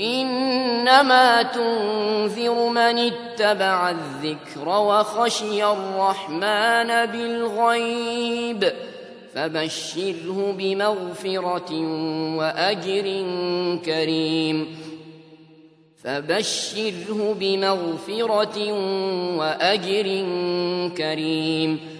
إنما تنذر من اتبع الذكر وخشي الرحمن بالغيب فبشره بمغفرة وأجر كريم فبشره بمغفرة وأجر كريم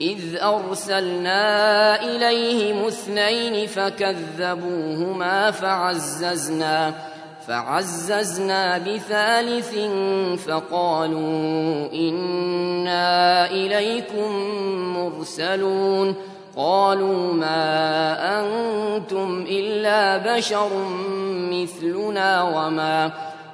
إذ أرسلنا إليهم اثنين فكذبوهما فعززنا فعززنا بثالث فقالوا إنا إليكم مرسلون. قالوا ما أنتم إلا بشر مثلنا وما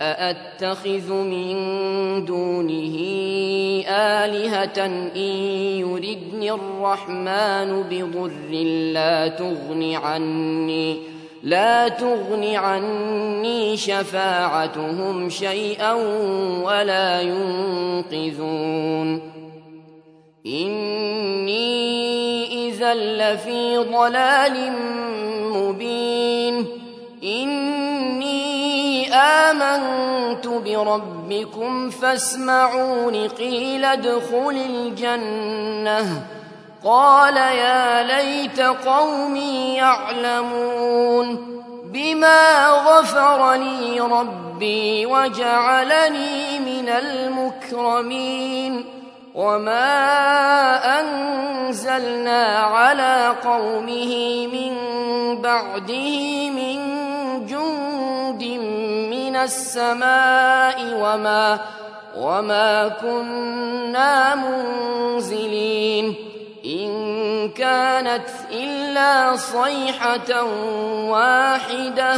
أأتخذ من دونه آلهة إن يردني الرحمن بضر لا تغن عني لا تغن عني شفاعتهم شيئا ولا ينقذون. إني إذا لفي ضلال مبين إني آمنت بربكم فاسمعون قيل ادخل الجنة. قال يا ليت قومي يعلمون. بما غفر لي ربي وجعلني من المكرمين. وما أنزلنا على قومه من بعده من جند من السماء وما وما كنا منزلين. إن كانت إلا صيحة واحدة.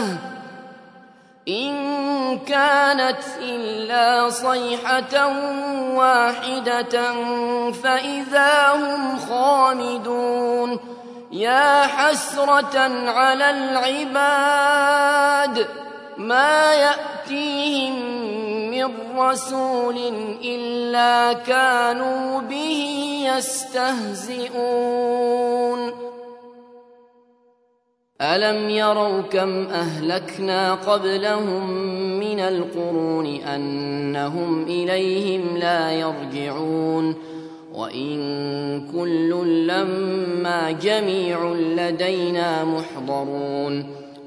إن كانت إلا صيحة واحدة فإذا هم خامدون. يا حسرة على العباد. ما يأتيهم من رسول إلا كانوا به يستهزئون. ألم يروا كم أهلكنا قبلهم من القرون أنهم إليهم لا يرجعون. وإن كل لما جميع لدينا محضرون.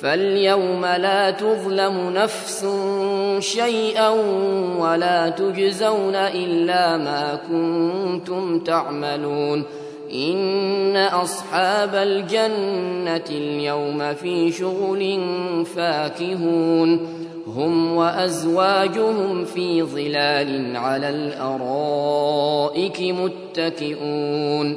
فاليوم لا تظلم نفس شيئا ولا تجزون إلا ما كنتم تعملون. إن أصحاب الجنة اليوم في شغل فاكهون. هم وأزواجهم في ظلال على الأرائك متكئون.